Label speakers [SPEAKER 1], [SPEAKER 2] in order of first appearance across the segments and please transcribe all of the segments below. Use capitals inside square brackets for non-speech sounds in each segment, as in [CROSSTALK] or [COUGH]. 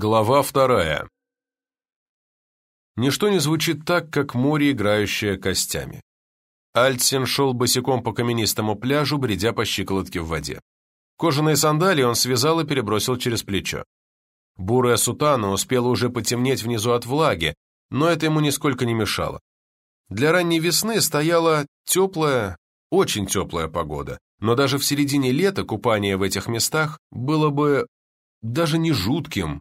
[SPEAKER 1] Глава вторая. Ничто не звучит так, как море, играющее костями. Альтсен шел босиком по каменистому пляжу, бредя по щиколотке в воде. Кожаные сандалии он связал и перебросил через плечо. Бурая сутана успела уже потемнеть внизу от влаги, но это ему нисколько не мешало. Для ранней весны стояла теплая, очень теплая погода, но даже в середине лета купание в этих местах было бы даже не жутким,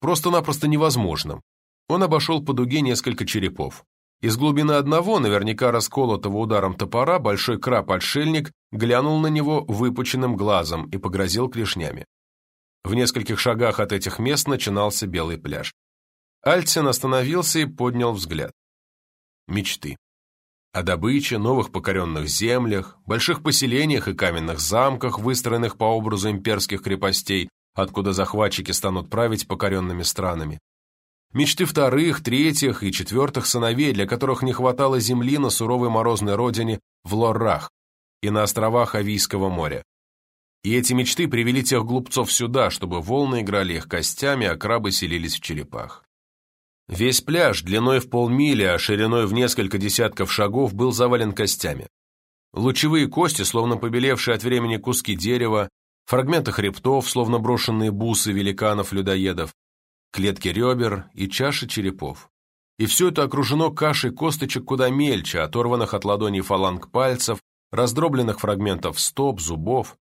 [SPEAKER 1] просто-напросто невозможным. Он обошел по дуге несколько черепов. Из глубины одного, наверняка расколотого ударом топора, большой краб-отшельник глянул на него выпученным глазом и погрозил клешнями. В нескольких шагах от этих мест начинался белый пляж. Альцин остановился и поднял взгляд. Мечты. О добыче, новых покоренных землях, больших поселениях и каменных замках, выстроенных по образу имперских крепостей, откуда захватчики станут править покоренными странами. Мечты вторых, третьих и четвертых сыновей, для которых не хватало земли на суровой морозной родине в Лоррах и на островах Авийского моря. И эти мечты привели тех глупцов сюда, чтобы волны играли их костями, а крабы селились в черепах. Весь пляж, длиной в полмили, а шириной в несколько десятков шагов, был завален костями. Лучевые кости, словно побелевшие от времени куски дерева, фрагменты хребтов, словно брошенные бусы великанов-людоедов, клетки ребер и чаши черепов. И все это окружено кашей косточек куда мельче, оторванных от ладоней фаланг пальцев, раздробленных фрагментов стоп, зубов.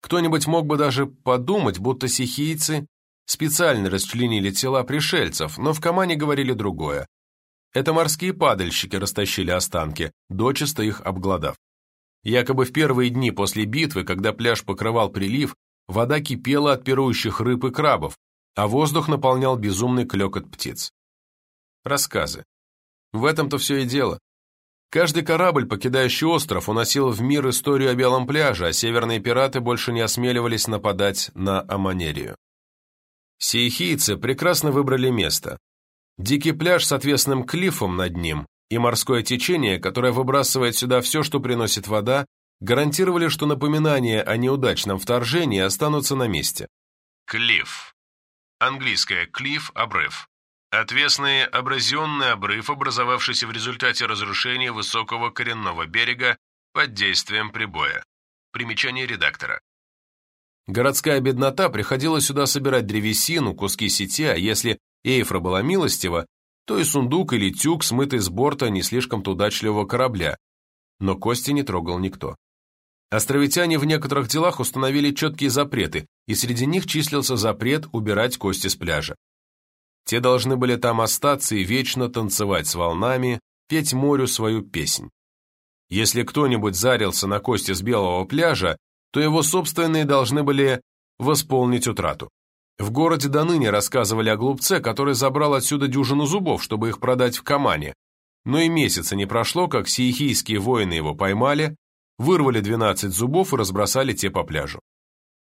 [SPEAKER 1] Кто-нибудь мог бы даже подумать, будто сихийцы специально расчленили тела пришельцев, но в Камане говорили другое. Это морские падальщики растащили останки, дочисто их обглодав. Якобы в первые дни после битвы, когда пляж покрывал прилив, вода кипела от пирующих рыб и крабов, а воздух наполнял безумный клекот птиц. Рассказы. В этом-то все и дело. Каждый корабль, покидающий остров, уносил в мир историю о белом пляже, а северные пираты больше не осмеливались нападать на Аманерию. Сейхийцы прекрасно выбрали место. Дикий пляж с отвесным клифом над ним и морское течение, которое выбрасывает сюда все, что приносит вода, гарантировали, что напоминания о неудачном вторжении останутся на месте. Клифф. Английское «клифф» – обрыв. Отвесный абразионный обрыв, образовавшийся в результате разрушения высокого коренного берега под действием прибоя. Примечание редактора. Городская беднота приходила сюда собирать древесину, куски сети, а если Эйфра была милостива, то и сундук или тюк, смытый с борта не слишком-то удачливого корабля, но кости не трогал никто. Островитяне в некоторых делах установили четкие запреты, и среди них числился запрет убирать кости с пляжа. Те должны были там остаться и вечно танцевать с волнами, петь морю свою песнь. Если кто-нибудь зарился на кости с белого пляжа, то его собственные должны были восполнить утрату. В городе до ныне рассказывали о глупце, который забрал отсюда дюжину зубов, чтобы их продать в Камане. Но и месяца не прошло, как сиехийские воины его поймали, вырвали 12 зубов и разбросали те по пляжу.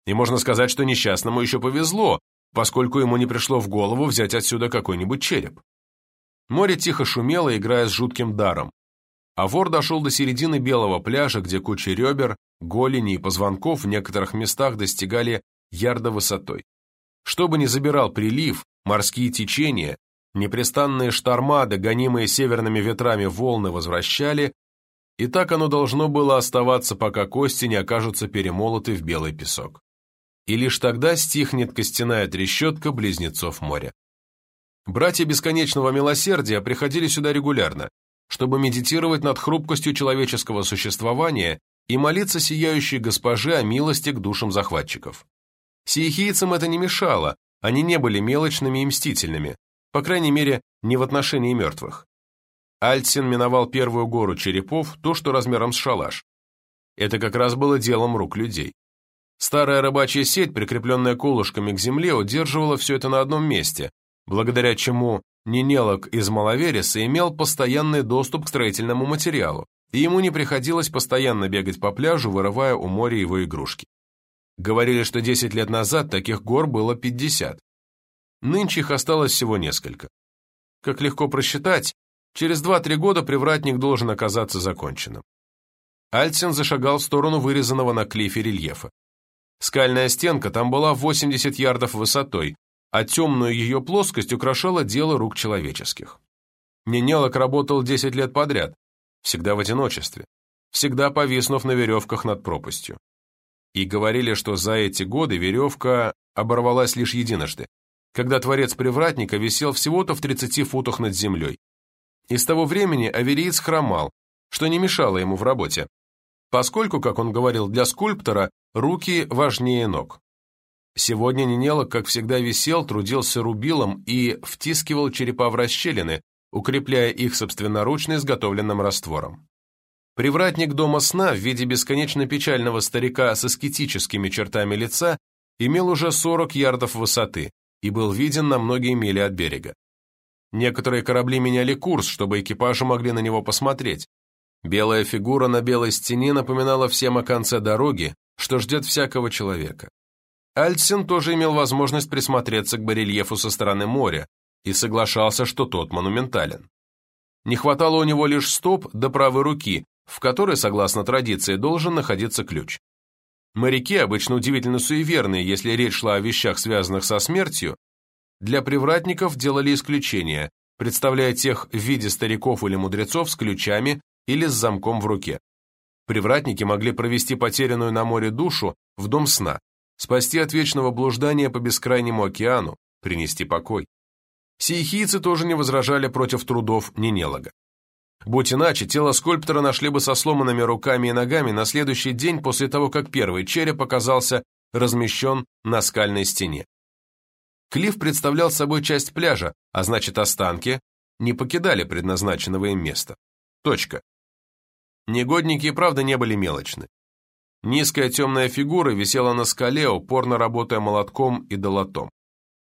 [SPEAKER 1] И можно сказать, что несчастному еще повезло, поскольку ему не пришло в голову взять отсюда какой-нибудь череп. Море тихо шумело, играя с жутким даром. А вор дошел до середины белого пляжа, где куча ребер, голени и позвонков в некоторых местах достигали ярда высотой. Что бы ни забирал прилив, морские течения, непрестанные шторма, догонимые северными ветрами волны возвращали, и так оно должно было оставаться, пока кости не окажутся перемолоты в белый песок. И лишь тогда стихнет костяная трещотка близнецов моря. Братья Бесконечного Милосердия приходили сюда регулярно, чтобы медитировать над хрупкостью человеческого существования и молиться сияющей госпоже о милости к душам захватчиков. Сиехийцам это не мешало, они не были мелочными и мстительными, по крайней мере, не в отношении мертвых. Альтсин миновал первую гору черепов, то, что размером с шалаш. Это как раз было делом рук людей. Старая рыбачья сеть, прикрепленная колышками к земле, удерживала все это на одном месте, благодаря чему Нинелок из Маловереса имел постоянный доступ к строительному материалу, и ему не приходилось постоянно бегать по пляжу, вырывая у моря его игрушки. Говорили, что 10 лет назад таких гор было 50. Нынче их осталось всего несколько. Как легко просчитать, через 2-3 года привратник должен оказаться законченным. Альцин зашагал в сторону вырезанного на клифе рельефа. Скальная стенка там была 80 ярдов высотой, а темную ее плоскость украшало дело рук человеческих. Нинелок работал 10 лет подряд, всегда в одиночестве, всегда повиснув на веревках над пропастью. И говорили, что за эти годы веревка оборвалась лишь единожды, когда творец привратника висел всего-то в 30 футах над землей. И с того времени авериец хромал, что не мешало ему в работе, поскольку, как он говорил, для скульптора руки важнее ног. Сегодня Нинелок, как всегда, висел, трудился рубилом и втискивал черепа в расщелины, укрепляя их собственноручно изготовленным раствором. Привратник дома сна в виде бесконечно печального старика с аскетическими чертами лица имел уже 40 ярдов высоты и был виден на многие мили от берега. Некоторые корабли меняли курс, чтобы экипажи могли на него посмотреть. Белая фигура на белой стене напоминала всем о конце дороги, что ждет всякого человека. Альтсен тоже имел возможность присмотреться к барельефу со стороны моря и соглашался, что тот монументален. Не хватало у него лишь стоп до правой руки, в которой, согласно традиции, должен находиться ключ. Моряки, обычно удивительно суеверные, если речь шла о вещах, связанных со смертью, для привратников делали исключения, представляя тех в виде стариков или мудрецов с ключами или с замком в руке. Привратники могли провести потерянную на море душу в дом сна, спасти от вечного блуждания по бескрайнему океану, принести покой. Сиехийцы тоже не возражали против трудов Нинелога. Будь иначе, тело скульптора нашли бы со сломанными руками и ногами на следующий день после того, как первый череп оказался размещен на скальной стене. Клифф представлял собой часть пляжа, а значит останки не покидали предназначенного им места. Точка. Негодники и правда не были мелочны. Низкая темная фигура висела на скале, упорно работая молотком и долотом.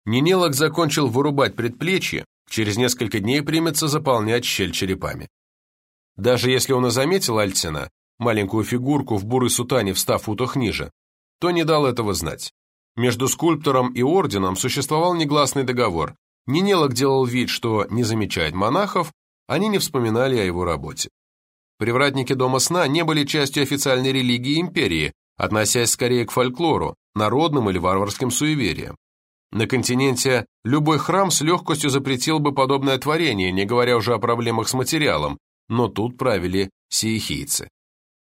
[SPEAKER 1] Нинелок закончил вырубать предплечье, через несколько дней примется заполнять щель черепами. Даже если он и заметил Альтина, маленькую фигурку в бурой сутане в ста футах ниже, то не дал этого знать. Между скульптором и орденом существовал негласный договор. Нинелок делал вид, что не замечает монахов, они не вспоминали о его работе. Привратники Дома сна не были частью официальной религии империи, относясь скорее к фольклору, народным или варварским суевериям. На континенте любой храм с легкостью запретил бы подобное творение, не говоря уже о проблемах с материалом, но тут правили сиехийцы.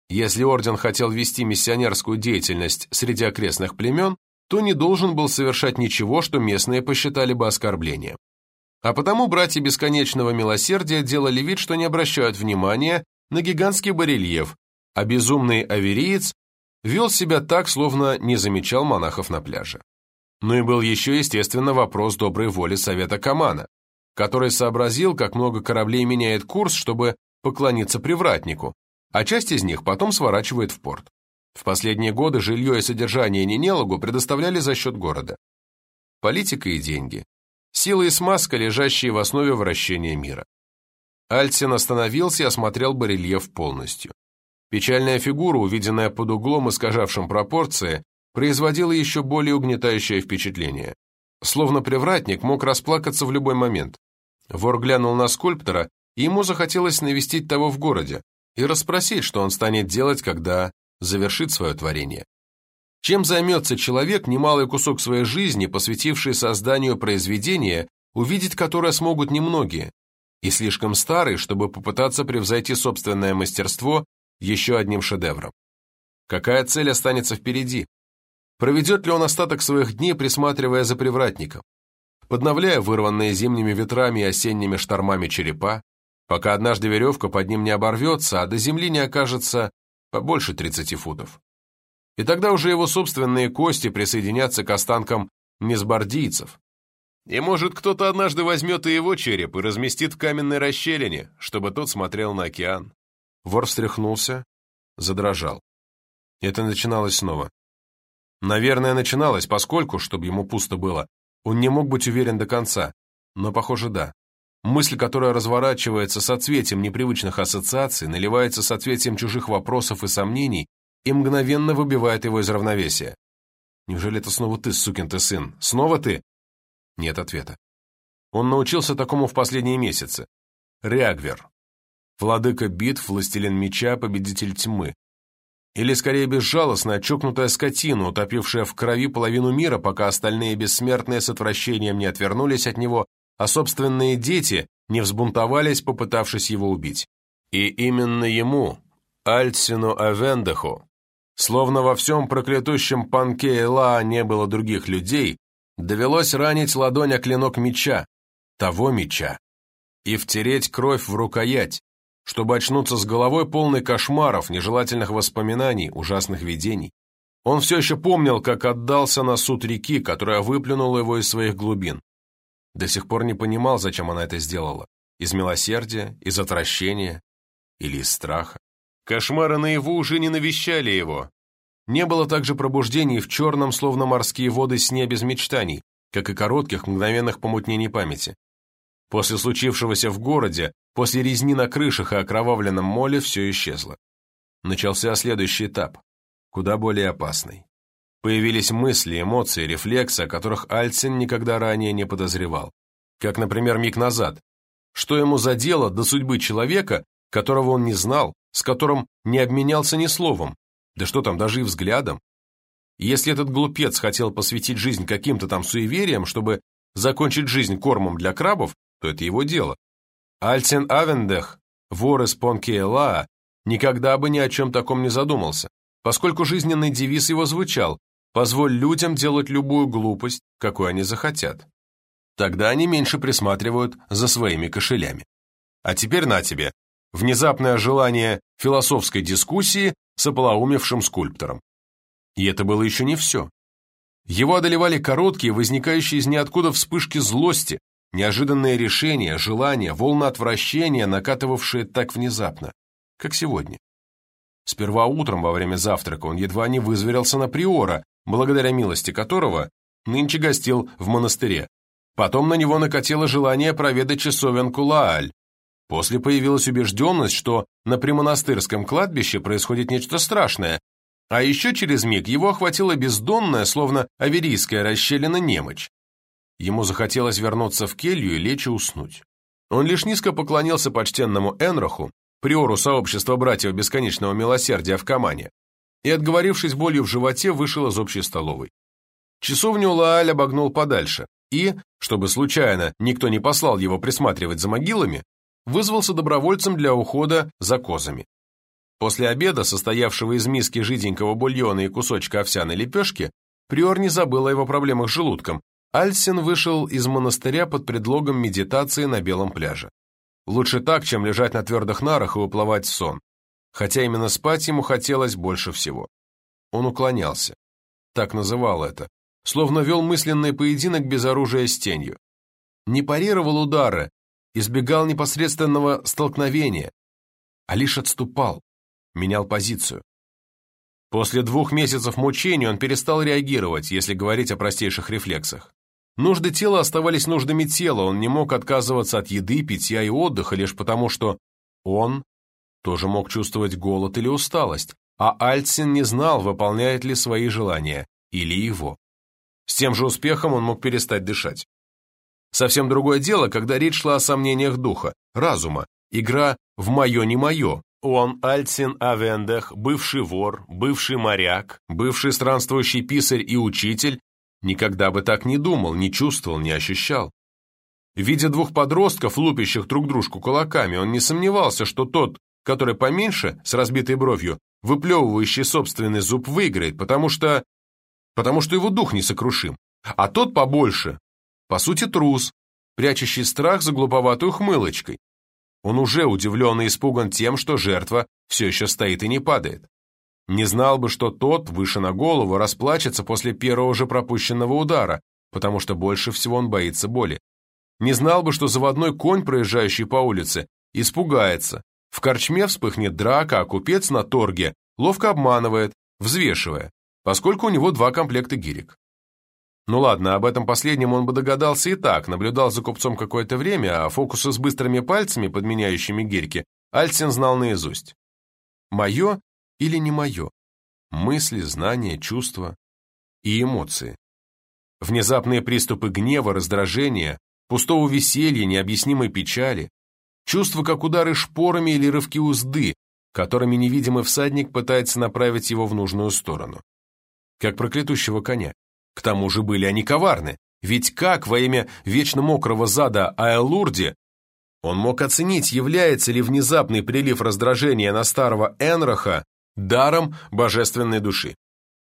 [SPEAKER 1] Если орден хотел вести миссионерскую деятельность среди окрестных племен, то не должен был совершать ничего, что местные посчитали бы оскорблением. А потому братья Бесконечного Милосердия делали вид, что не обращают внимания на гигантский барельеф, а безумный авериец вел себя так, словно не замечал монахов на пляже. Ну и был еще, естественно, вопрос доброй воли Совета Камана, который сообразил, как много кораблей меняет курс, чтобы поклониться привратнику, а часть из них потом сворачивает в порт. В последние годы жилье и содержание Нинелагу предоставляли за счет города. Политика и деньги. Сила и смазка, лежащие в основе вращения мира. Альтсен остановился и осмотрел барельеф полностью. Печальная фигура, увиденная под углом, искажавшим пропорции, производила еще более угнетающее впечатление. Словно привратник мог расплакаться в любой момент. Вор глянул на скульптора, и ему захотелось навестить того в городе и расспросить, что он станет делать, когда завершит свое творение. Чем займется человек, немалый кусок своей жизни, посвятивший созданию произведения, увидеть которое смогут немногие, и слишком старый, чтобы попытаться превзойти собственное мастерство еще одним шедевром. Какая цель останется впереди? Проведет ли он остаток своих дней, присматривая за привратником? Подновляя вырванные зимними ветрами и осенними штормами черепа, пока однажды веревка под ним не оборвется, а до земли не окажется побольше 30 футов. И тогда уже его собственные кости присоединятся к останкам несбордийцев, и может кто-то однажды возьмет и его череп и разместит в каменной расщелине, чтобы тот смотрел на океан. Вор встряхнулся, задрожал. Это начиналось снова. Наверное, начиналось, поскольку, чтобы ему пусто было, он не мог быть уверен до конца, но, похоже, да. Мысль, которая разворачивается соцветием непривычных ассоциаций, наливается соцветием чужих вопросов и сомнений и мгновенно выбивает его из равновесия. Неужели это снова ты, сукин ты сын? Снова ты? Нет ответа. Он научился такому в последние месяцы. Реагвер. Владыка битв, властелин меча, победитель тьмы. Или, скорее, безжалостная, чокнутая скотина, утопившая в крови половину мира, пока остальные бессмертные с отвращением не отвернулись от него, а собственные дети не взбунтовались, попытавшись его убить. И именно ему, Альцину Авендаху, словно во всем проклятущем панке Эла не было других людей, довелось ранить ладонь о клинок меча, того меча, и втереть кровь в рукоять, чтобы очнуться с головой полной кошмаров, нежелательных воспоминаний, ужасных видений. Он все еще помнил, как отдался на суд реки, которая выплюнула его из своих глубин. До сих пор не понимал, зачем она это сделала. Из милосердия, из отвращения или из страха. Кошмары наяву уже не навещали его. Не было также пробуждений в черном, словно морские воды сне без мечтаний, как и коротких мгновенных помутнений памяти. После случившегося в городе, после резни на крышах и окровавленном моле все исчезло. Начался следующий этап, куда более опасный. Появились мысли, эмоции, рефлексы, о которых Альцин никогда ранее не подозревал. Как, например, миг назад. Что ему за дело до судьбы человека, которого он не знал, с которым не обменялся ни словом, да что там, даже и взглядом? Если этот глупец хотел посвятить жизнь каким-то там суевериям, чтобы закончить жизнь кормом для крабов, то это его дело. Альцин Авендех, вор из Понкиэлаа, никогда бы ни о чем таком не задумался, поскольку жизненный девиз его звучал «Позволь людям делать любую глупость, какую они захотят». Тогда они меньше присматривают за своими кошелями. А теперь на тебе. Внезапное желание философской дискуссии с ополоумевшим скульптором. И это было еще не все. Его одолевали короткие, возникающие из ниоткуда вспышки злости, Неожиданные решения, желания, волны отвращения, накатывавшие так внезапно, как сегодня. Сперва утром во время завтрака он едва не вызверился на приора, благодаря милости которого нынче гостил в монастыре. Потом на него накатило желание проведать часовенку Лааль. После появилась убежденность, что на примонастырском кладбище происходит нечто страшное, а еще через миг его охватила бездонная, словно аверийская расщелина немочь. Ему захотелось вернуться в келью и лечь и уснуть. Он лишь низко поклонился почтенному Энроху, приору сообщества братьев бесконечного милосердия в Камане, и, отговорившись болью в животе, вышел из общей столовой. Часовню Лааль обогнул подальше и, чтобы случайно никто не послал его присматривать за могилами, вызвался добровольцем для ухода за козами. После обеда, состоявшего из миски жиденького бульона и кусочка овсяной лепешки, приор не забыл о его проблемах с желудком Альсин вышел из монастыря под предлогом медитации на белом пляже. Лучше так, чем лежать на твердых нарах и уплывать в сон, хотя именно спать ему хотелось больше всего. Он уклонялся. Так называл это. Словно вел мысленный поединок без оружия с тенью. Не парировал удары, избегал непосредственного столкновения, а лишь отступал, менял позицию. После двух месяцев мучений он перестал реагировать, если говорить о простейших рефлексах. Нужды тела оставались нуждами тела, он не мог отказываться от еды, питья и отдыха лишь потому, что он тоже мог чувствовать голод или усталость, а Альцин не знал, выполняет ли свои желания, или его. С тем же успехом он мог перестать дышать. Совсем другое дело, когда речь шла о сомнениях духа, разума, игра в «моё не моё». Он, Альцин Авендех, бывший вор, бывший моряк, бывший странствующий писарь и учитель, Никогда бы так не думал, не чувствовал, не ощущал. Видя двух подростков, лупящих друг дружку кулаками, он не сомневался, что тот, который поменьше, с разбитой бровью, выплевывающий собственный зуб, выиграет, потому что... потому что его дух несокрушим. А тот побольше, по сути, трус, прячущий страх за глуповатой ухмылочкой. Он уже удивлен и испуган тем, что жертва все еще стоит и не падает. Не знал бы, что тот, выше на голову, расплачется после первого же пропущенного удара, потому что больше всего он боится боли. Не знал бы, что заводной конь, проезжающий по улице, испугается. В корчме вспыхнет драка, а купец на торге ловко обманывает, взвешивая, поскольку у него два комплекта гирек. Ну ладно, об этом последнем он бы догадался и так, наблюдал за купцом какое-то время, а фокусы с быстрыми пальцами, подменяющими гирьки, Альцин знал наизусть. Мое или не мое. Мысли, знания, чувства и эмоции. Внезапные приступы гнева, раздражения, пустого веселья, необъяснимой печали, чувства, как удары шпорами или рывки узды, которыми невидимый всадник пытается направить его в нужную сторону. Как проклятущего коня. К тому же были они коварны, ведь как во имя вечно мокрого зада Аэлурди он мог оценить, является ли внезапный прилив раздражения на старого Энроха даром божественной души.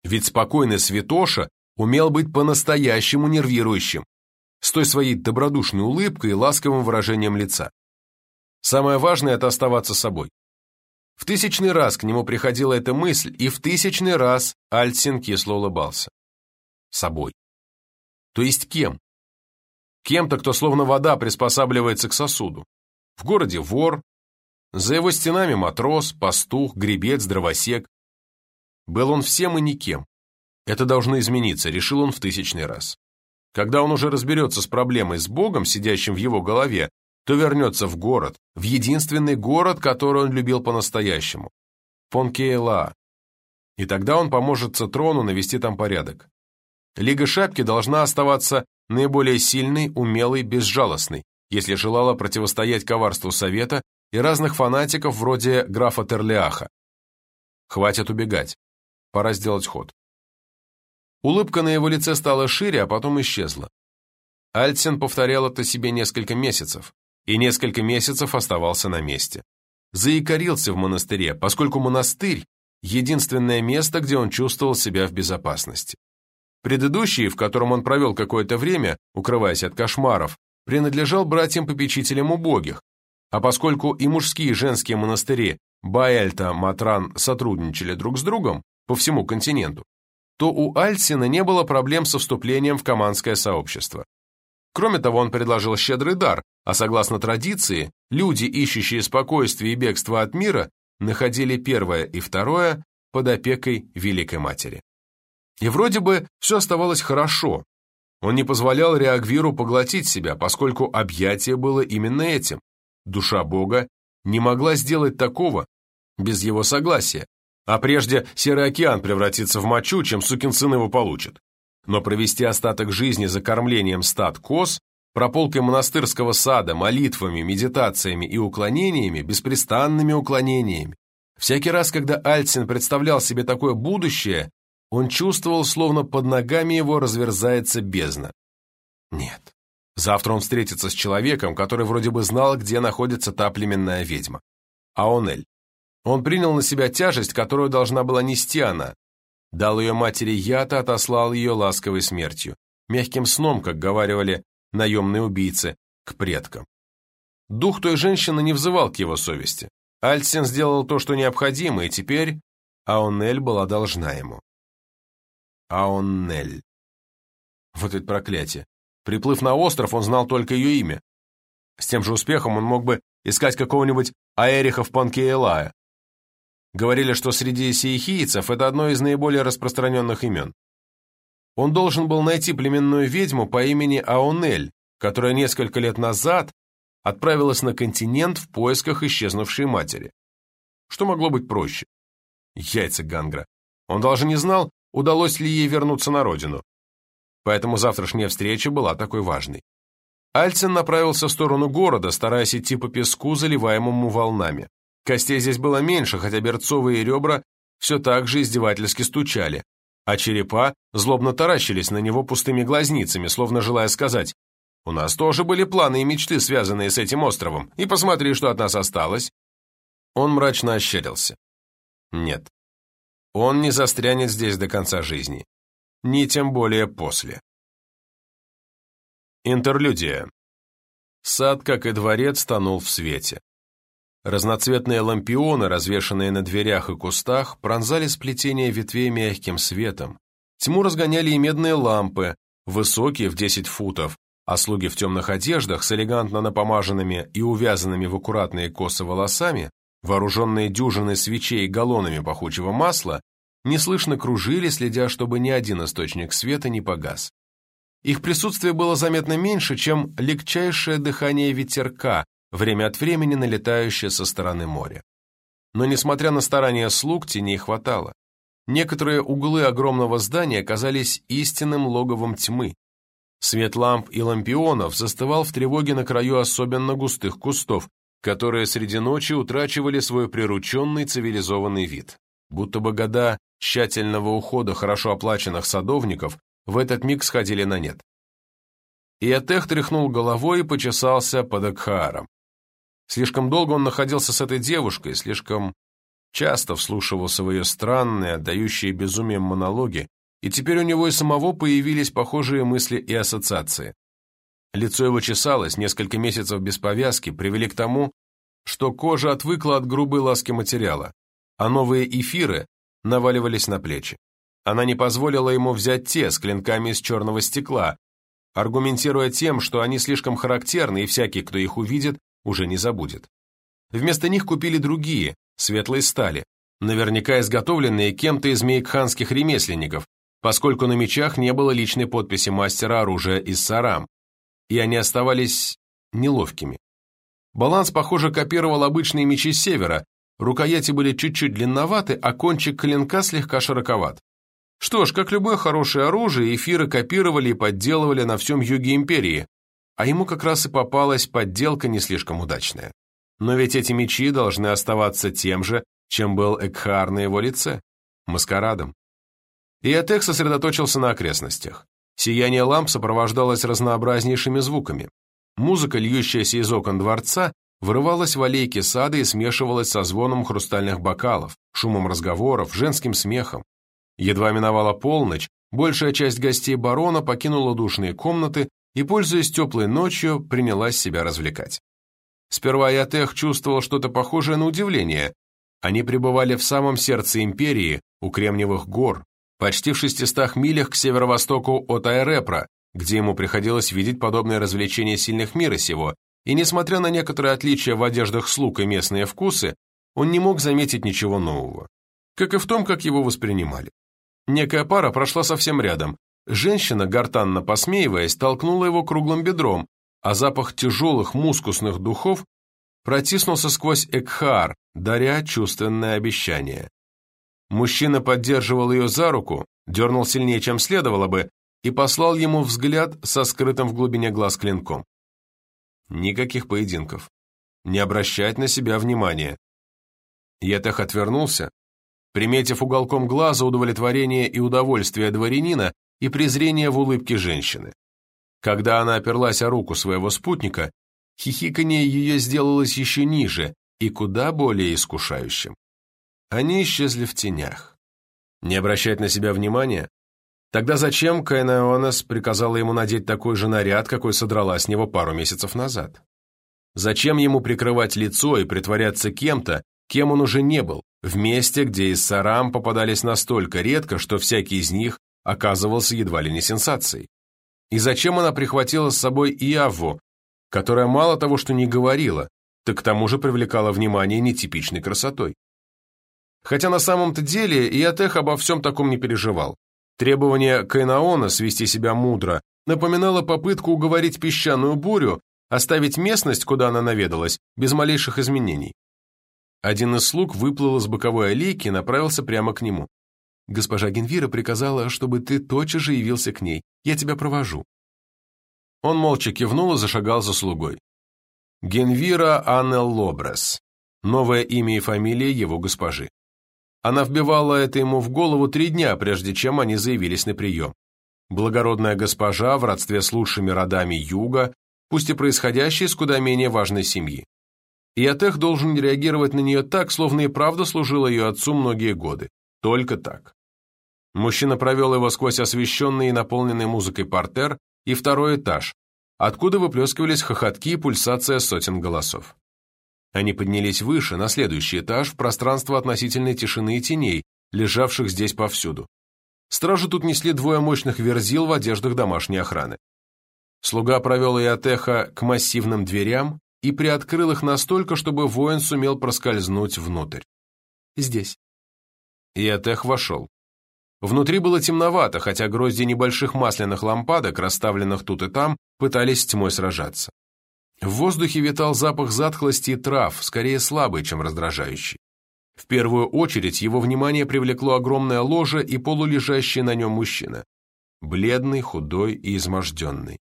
[SPEAKER 1] Ведь спокойный святоша умел быть по-настоящему нервирующим, с той своей добродушной улыбкой и ласковым выражением лица. Самое важное – это оставаться собой. В тысячный раз к нему приходила эта мысль, и в тысячный раз Альтсин кисло улыбался. Собой. То есть кем? Кем-то, кто словно вода приспосабливается к сосуду. В городе вор, за его стенами матрос, пастух, гребец, дровосек. Был он всем и никем. Это должно измениться, решил он в тысячный раз. Когда он уже разберется с проблемой с Богом, сидящим в его голове, то вернется в город, в единственный город, который он любил по-настоящему – Понкейла. И тогда он поможет Цитрону навести там порядок. Лига Шапки должна оставаться наиболее сильной, умелой, безжалостной, если желала противостоять коварству Совета и разных фанатиков вроде графа Терлиаха. Хватит убегать. Пора сделать ход. Улыбка на его лице стала шире, а потом исчезла. Альтсен повторял это себе несколько месяцев, и несколько месяцев оставался на месте. Заикарился в монастыре, поскольку монастырь – единственное место, где он чувствовал себя в безопасности. Предыдущий, в котором он провел какое-то время, укрываясь от кошмаров, принадлежал братьям-попечителям убогих, а поскольку и мужские и женские монастыри Баэльта, Матран сотрудничали друг с другом по всему континенту, то у Альсина не было проблем со вступлением в командское сообщество. Кроме того, он предложил щедрый дар, а согласно традиции, люди, ищущие спокойствие и бегство от мира, находили первое и второе под опекой Великой Матери. И вроде бы все оставалось хорошо. Он не позволял Реагвиру поглотить себя, поскольку объятие было именно этим. Душа Бога не могла сделать такого без его согласия, а прежде Серый океан превратится в мочу, чем сукин сын его получит но провести остаток жизни за кормлением стад коз, прополкой монастырского сада, молитвами, медитациями и уклонениями, беспрестанными уклонениями. Всякий раз, когда Альцин представлял себе такое будущее, он чувствовал, словно под ногами его разверзается бездна. Нет. Завтра он встретится с человеком, который вроде бы знал, где находится та племенная ведьма. Аонель. Он принял на себя тяжесть, которую должна была нести она, Дал ее матери яд, отослал ее ласковой смертью, мягким сном, как говаривали наемные убийцы, к предкам. Дух той женщины не взывал к его совести. Альсен сделал то, что необходимо, и теперь Аонель была должна ему. Аонель. Вот это проклятие. Приплыв на остров, он знал только ее имя. С тем же успехом он мог бы искать какого-нибудь Аэриха в Панкеэлая. Говорили, что среди сиехийцев это одно из наиболее распространенных имен. Он должен был найти племенную ведьму по имени Аунель, которая несколько лет назад отправилась на континент в поисках исчезнувшей матери. Что могло быть проще? Яйца Гангра. Он даже не знал, удалось ли ей вернуться на родину. Поэтому завтрашняя встреча была такой важной. Альцин направился в сторону города, стараясь идти по песку, заливаемому волнами. Костей здесь было меньше, хотя берцовые ребра все так же издевательски стучали, а черепа злобно таращились на него пустыми глазницами, словно желая сказать «У нас тоже были планы и мечты, связанные с этим островом, и посмотри, что от нас осталось». Он мрачно ощерился. Нет, он не застрянет здесь до конца жизни, ни тем более после. Интерлюдия. Сад, как и дворец, тонул в свете. Разноцветные лампионы, развешанные на дверях и кустах, пронзали сплетение ветвей мягким светом. Тьму разгоняли и медные лампы, высокие в 10 футов, а слуги в темных одеждах с элегантно напомаженными и увязанными в аккуратные косы волосами, вооруженные дюжиной свечей и галлонами пахучего масла, неслышно кружили, следя, чтобы ни один источник света не погас. Их присутствие было заметно меньше, чем легчайшее дыхание ветерка, время от времени налетающая со стороны моря. Но, несмотря на старания слуг, теней хватало. Некоторые углы огромного здания оказались истинным логовом тьмы. Свет ламп и лампионов застывал в тревоге на краю особенно густых кустов, которые среди ночи утрачивали свой прирученный цивилизованный вид. Будто бы года тщательного ухода хорошо оплаченных садовников в этот миг сходили на нет. Иотех тряхнул головой и почесался под Акхааром. Слишком долго он находился с этой девушкой, слишком часто вслушивался в ее странные, отдающие безумием монологи, и теперь у него и самого появились похожие мысли и ассоциации. Лицо его чесалось, несколько месяцев без повязки привели к тому, что кожа отвыкла от грубой ласки материала, а новые эфиры наваливались на плечи. Она не позволила ему взять те с клинками из черного стекла, аргументируя тем, что они слишком характерны, и всякий, кто их увидит, уже не забудет. Вместо них купили другие, светлой стали, наверняка изготовленные кем-то из мейкханских ремесленников, поскольку на мечах не было личной подписи мастера оружия из Сарам, и они оставались неловкими. Баланс, похоже, копировал обычные мечи севера, рукояти были чуть-чуть длинноваты, а кончик клинка слегка широковат. Что ж, как любое хорошее оружие, эфиры копировали и подделывали на всем юге империи, а ему как раз и попалась подделка не слишком удачная. Но ведь эти мечи должны оставаться тем же, чем был Экхар на его лице – маскарадом. И Атек сосредоточился на окрестностях. Сияние ламп сопровождалось разнообразнейшими звуками. Музыка, льющаяся из окон дворца, вырывалась в аллейки сада и смешивалась со звоном хрустальных бокалов, шумом разговоров, женским смехом. Едва миновала полночь, большая часть гостей барона покинула душные комнаты и, пользуясь теплой ночью, принялась себя развлекать. Сперва Ятех чувствовал что-то похожее на удивление. Они пребывали в самом сердце империи, у Кремниевых гор, почти в 600 милях к северо-востоку от Айрепра, где ему приходилось видеть подобные развлечения сильных мира сего, и несмотря на некоторые отличия в одеждах слуг и местные вкусы, он не мог заметить ничего нового. Как и в том, как его воспринимали. Некая пара прошла совсем рядом. Женщина, гортанно посмеиваясь, толкнула его круглым бедром, а запах тяжелых мускусных духов протиснулся сквозь Экхар, даря чувственное обещание. Мужчина поддерживал ее за руку, дернул сильнее, чем следовало бы, и послал ему взгляд со скрытым в глубине глаз клинком. Никаких поединков. Не обращать на себя внимания. Етех отвернулся, приметив уголком глаза удовлетворение и удовольствие дворянина и презрение в улыбке женщины. Когда она оперлась о руку своего спутника, хихиканье ее сделалось еще ниже и куда более искушающим. Они исчезли в тенях. Не обращать на себя внимания? Тогда зачем Кайнаонес приказала ему надеть такой же наряд, какой содрала с него пару месяцев назад? Зачем ему прикрывать лицо и притворяться кем-то, кем он уже не был, в месте, где из сарам попадались настолько редко, что всякий из них оказывался едва ли не сенсацией? И зачем она прихватила с собой Иаву, которая мало того, что не говорила, так к тому же привлекала внимание нетипичной красотой? Хотя на самом-то деле Иотех обо всем таком не переживал. Требование Кайнаона свести себя мудро напоминало попытку уговорить песчаную бурю оставить местность, куда она наведалась, без малейших изменений. Один из слуг выплыл из боковой аллейки и направился прямо к нему. «Госпожа Генвира приказала, чтобы ты тотчас же явился к ней. Я тебя провожу». Он молча кивнул и зашагал за слугой. Генвира Аннел Лобрес. Новое имя и фамилия его госпожи. Она вбивала это ему в голову три дня, прежде чем они заявились на прием. Благородная госпожа в родстве с лучшими родами Юга, пусть и происходящей из куда менее важной семьи. И Атех должен реагировать на нее так, словно и правда служила ее отцу многие годы. Только так. Мужчина провел его сквозь освещенный и наполненный музыкой портер и второй этаж, откуда выплескивались хохотки и пульсация сотен голосов. Они поднялись выше, на следующий этаж, в пространство относительной тишины и теней, лежавших здесь повсюду. Стражи тут несли двое мощных верзил в одеждах домашней охраны. Слуга провел Иотеха к массивным дверям и приоткрыл их настолько, чтобы воин сумел проскользнуть внутрь. «Здесь». Иотех вошел. Внутри было темновато, хотя грозди небольших масляных лампадок, расставленных тут и там, пытались с тьмой сражаться. В воздухе витал запах затхлости и трав, скорее слабый, чем раздражающий. В первую очередь его внимание привлекло огромное ложе и полулежащий на нем мужчина. Бледный, худой и изможденный.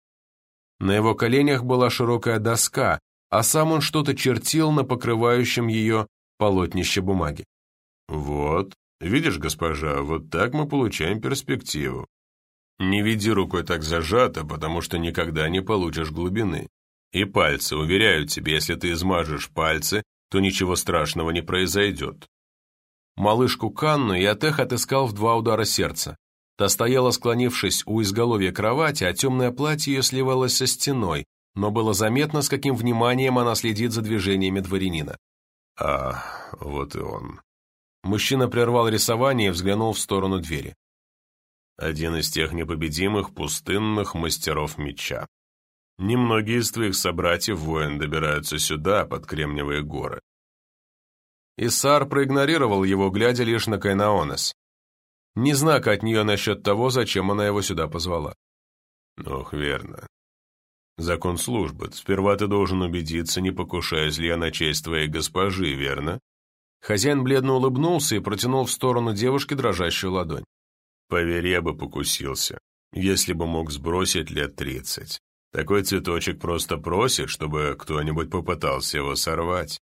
[SPEAKER 1] На его коленях была широкая доска, а сам он что-то чертил на покрывающем ее полотнище бумаги. «Вот, видишь, госпожа, вот так мы получаем перспективу. Не веди рукой так зажато, потому что никогда не получишь глубины. И пальцы, уверяю тебе, если ты измажешь пальцы, то ничего страшного не произойдет. Малышку Канну Ятех отыскал в два удара сердца. Та стояла, склонившись у изголовья кровати, а темное платье ее сливалось со стеной, но было заметно, с каким вниманием она следит за движениями дворянина. А, вот и он. Мужчина прервал рисование и взглянул в сторону двери. Один из тех непобедимых пустынных мастеров меча. Немногие из твоих собратьев воин добираются сюда, под Кремниевые горы. Иссар проигнорировал его, глядя лишь на Кайнаонес. Ни знака от нее насчет того, зачем она его сюда позвала. Ох, верно. Закон службы. Сперва ты должен убедиться, не покушаюсь ли я на честь твоей госпожи, верно? Хозяин бледно улыбнулся и протянул в сторону девушки дрожащую ладонь. Поверь, я бы покусился, если бы мог сбросить лет тридцать. Такой цветочек просто просит, чтобы кто-нибудь попытался его сорвать.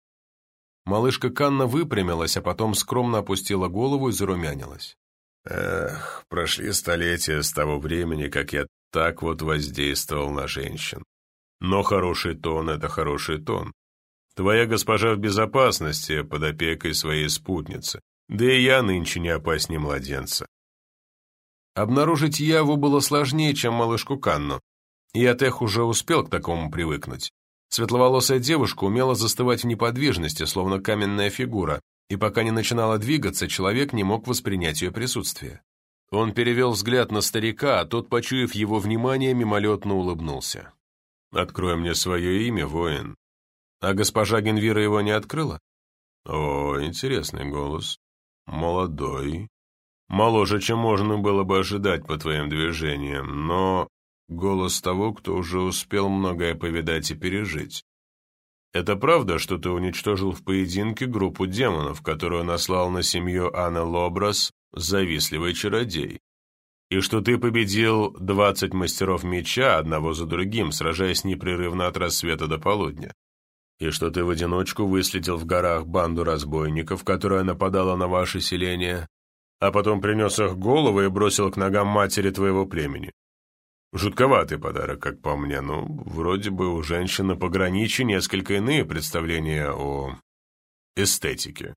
[SPEAKER 1] Малышка Канна выпрямилась, а потом скромно опустила голову и зарумянилась. Эх, прошли столетия с того времени, как я так вот воздействовал на женщин. Но хороший тон — это хороший тон. Твоя госпожа в безопасности под опекой своей спутницы, да и я нынче не опаснее младенца. Обнаружить Яву было сложнее, чем малышку Канну, и Атех уже успел к такому привыкнуть. Светловолосая девушка умела застывать в неподвижности, словно каменная фигура, и пока не начинала двигаться, человек не мог воспринять ее присутствие. Он перевел взгляд на старика, а тот, почуяв его внимание, мимолетно улыбнулся. «Открой мне свое имя, воин». А госпожа Генвира его не открыла? О, интересный голос. Молодой. Моложе, чем можно было бы ожидать по твоим движениям, но Голос того, кто уже успел многое повидать и пережить. Это правда, что ты уничтожил в поединке группу демонов, которую наслал на семью Анны Лоброс завистливый чародей? И что ты победил двадцать мастеров меча одного за другим, сражаясь непрерывно от рассвета до полудня? И что ты в одиночку выследил в горах банду разбойников, которая нападала на ваше селение, а потом принес их головы и бросил к ногам матери твоего племени? Жутковатый подарок, как по мне, но вроде бы у женщин на пограничье несколько иные представления о эстетике.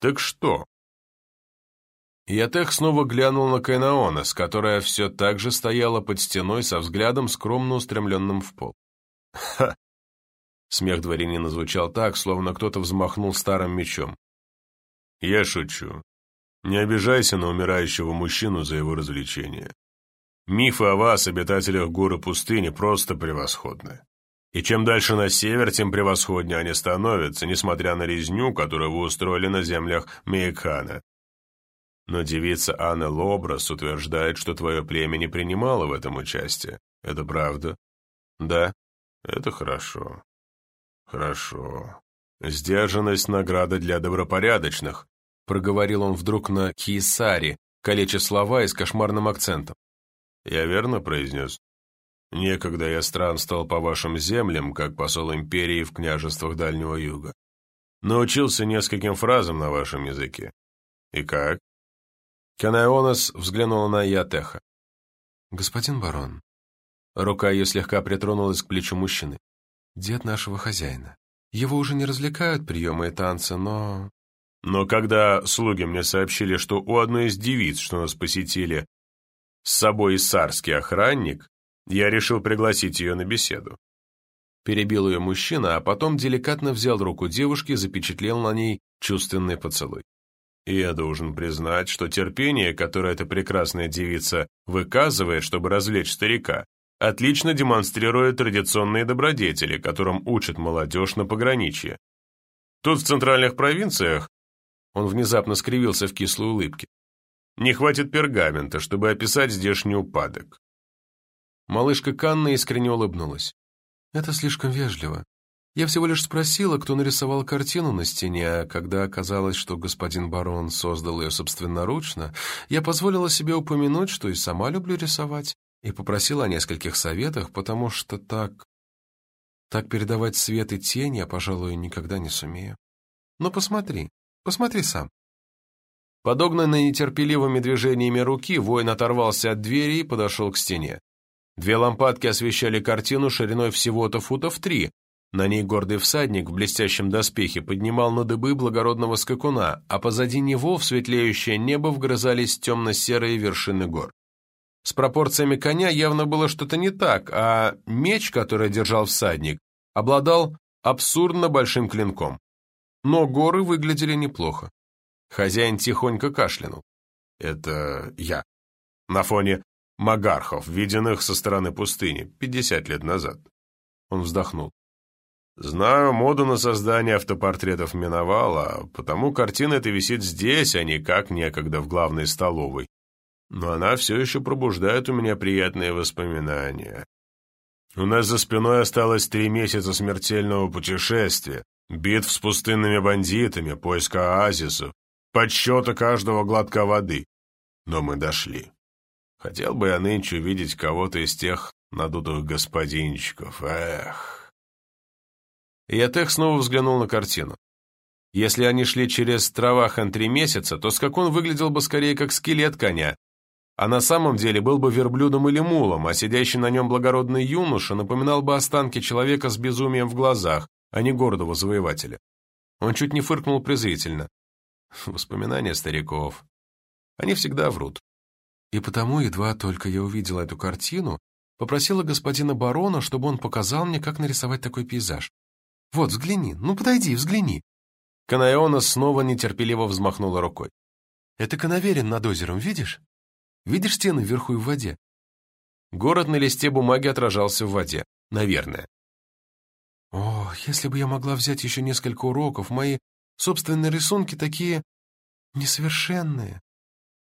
[SPEAKER 1] Так что? Ятех снова глянул на Кайнаонас, которая все так же стояла под стеной со взглядом, скромно устремленным в пол. «Ха!» Смех дворянина звучал так, словно кто-то взмахнул старым мечом. «Я шучу. Не обижайся на умирающего мужчину за его развлечение. Мифы о вас, обитателях горы пустыни, просто превосходны. И чем дальше на север, тем превосходнее они становятся, несмотря на резню, которую вы устроили на землях Мейкхана. Но девица Анна Лоброс утверждает, что твое племя не принимало в этом участие. Это правда? Да? Это хорошо. Хорошо. Сдержанность — награда для добропорядочных, проговорил он вдруг на Киесаре, калеча слова и с кошмарным акцентом. Я верно произнес? Некогда я странствовал по вашим землям, как посол империи в княжествах Дальнего Юга. Научился нескольким фразам на вашем языке. И как? Канаонос взглянула на Ятеха. «Господин барон». Рука ее слегка притронулась к плечу мужчины. «Дед нашего хозяина. Его уже не развлекают приемы и танцы, но...» Но когда слуги мне сообщили, что у одной из девиц, что нас посетили, с собой иссарский охранник, я решил пригласить ее на беседу. Перебил ее мужчина, а потом деликатно взял руку девушки и запечатлел на ней чувственный поцелуй. И я должен признать, что терпение, которое эта прекрасная девица выказывает, чтобы развлечь старика, отлично демонстрирует традиционные добродетели, которым учат молодежь на пограничье. Тут в центральных провинциях он внезапно скривился в кислой улыбке. Не хватит пергамента, чтобы описать здешний упадок. Малышка Канна искренне улыбнулась. «Это слишком вежливо. Я всего лишь спросила, кто нарисовал картину на стене, а когда оказалось, что господин барон создал ее собственноручно, я позволила себе упомянуть, что и сама люблю рисовать, и попросила о нескольких советах, потому что так Так передавать свет и тень я, пожалуй, никогда не сумею. Но посмотри, посмотри сам. Подогнанный нетерпеливыми движениями руки, воин оторвался от двери и подошел к стене. Две лампадки освещали картину шириной всего-то футов три. На ней гордый всадник в блестящем доспехе поднимал на дыбы благородного скакуна, а позади него в светлеющее небо вгрызались темно-серые вершины гор. С пропорциями коня явно было что-то не так, а меч, который держал всадник, обладал абсурдно большим клинком. Но горы выглядели неплохо. Хозяин тихонько кашлянул. «Это я. На фоне магархов, виденных со стороны пустыни, пятьдесят лет назад». Он вздохнул. «Знаю, моду на создание автопортретов миновала, потому картина эта висит здесь, а не как некогда в главной столовой. Но она все еще пробуждает у меня приятные воспоминания. У нас за спиной осталось три месяца смертельного путешествия, битв с пустынными бандитами, поиска оазисов, подсчета каждого глотка воды. Но мы дошли. Хотел бы я нынче увидеть кого-то из тех надутых господинчиков. Эх. Ятех снова взглянул на картину. Если они шли через Травахан три месяца, то скакун выглядел бы скорее как скелет коня, а на самом деле был бы верблюдом или мулом, а сидящий на нем благородный юноша напоминал бы останки человека с безумием в глазах, а не гордого завоевателя. Он чуть не фыркнул презрительно. [LAUGHS] Воспоминания стариков. Они всегда врут. И потому, едва только я увидела эту картину, попросила господина барона, чтобы он показал мне, как нарисовать такой пейзаж. Вот, взгляни, ну подойди, взгляни. Канаиона снова нетерпеливо взмахнула рукой. Это канаверин над озером, видишь? Видишь стены вверху и в воде? Город на листе бумаги отражался в воде. Наверное. О, если бы я могла взять еще несколько уроков, мои собственные рисунки такие несовершенные.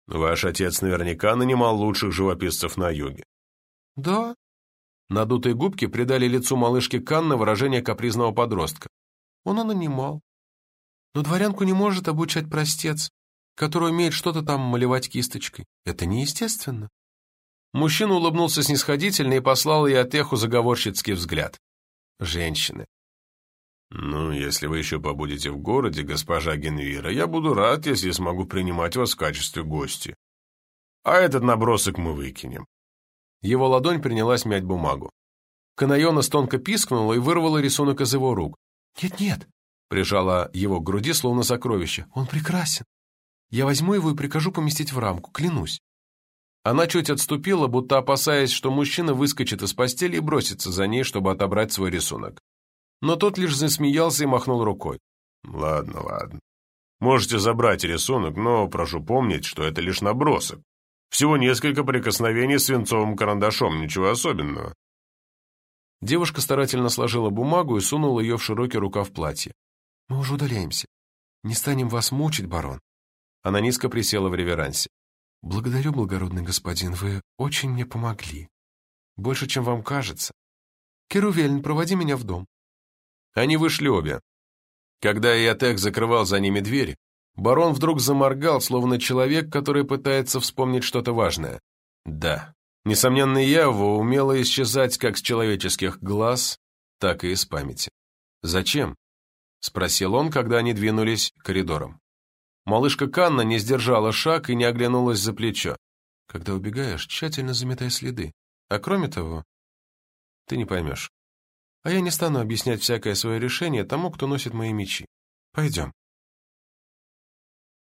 [SPEAKER 1] Ваш отец наверняка нанимал лучших живописцев на юге. Да. Надутые губки придали лицу малышки Канна выражение капризного подростка. Он и нанимал. Но дворянку не может обучать простец, который умеет что-то там малевать кисточкой. Это неестественно. Мужчина улыбнулся снисходительно и послал ей от эху заговорщицкий взгляд. Женщины. «Ну, если вы еще побудете в городе, госпожа Генвира, я буду рад, если смогу принимать вас в качестве гости. А этот набросок мы выкинем». Его ладонь принялась мять бумагу. Канайона тонко пискнула и вырвала рисунок из его рук. «Нет-нет», — прижала его к груди, словно сокровище, — «он прекрасен. Я возьму его и прикажу поместить в рамку, клянусь». Она чуть отступила, будто опасаясь, что мужчина выскочит из постели и бросится за ней, чтобы отобрать свой рисунок но тот лишь засмеялся и махнул рукой. «Ладно, ладно. Можете забрать рисунок, но прошу помнить, что это лишь набросок. Всего несколько прикосновений свинцовым карандашом, ничего особенного». Девушка старательно сложила бумагу и сунула ее в широкий рукав платья. «Мы уже удаляемся. Не станем вас мучить, барон». Она низко присела в реверансе. «Благодарю, благородный господин, вы очень мне помогли. Больше, чем вам кажется. Керувельн, проводи меня в дом. Они вышли обе. Когда Иотек закрывал за ними дверь, барон вдруг заморгал, словно человек, который пытается вспомнить что-то важное. Да, несомненно, Ява умела исчезать как с человеческих глаз, так и из памяти. «Зачем?» — спросил он, когда они двинулись коридором. Малышка Канна не сдержала шаг и не оглянулась за плечо. Когда убегаешь, тщательно заметай следы. А кроме того, ты не поймешь. А я не стану объяснять всякое свое решение тому, кто носит мои мечи. Пойдем.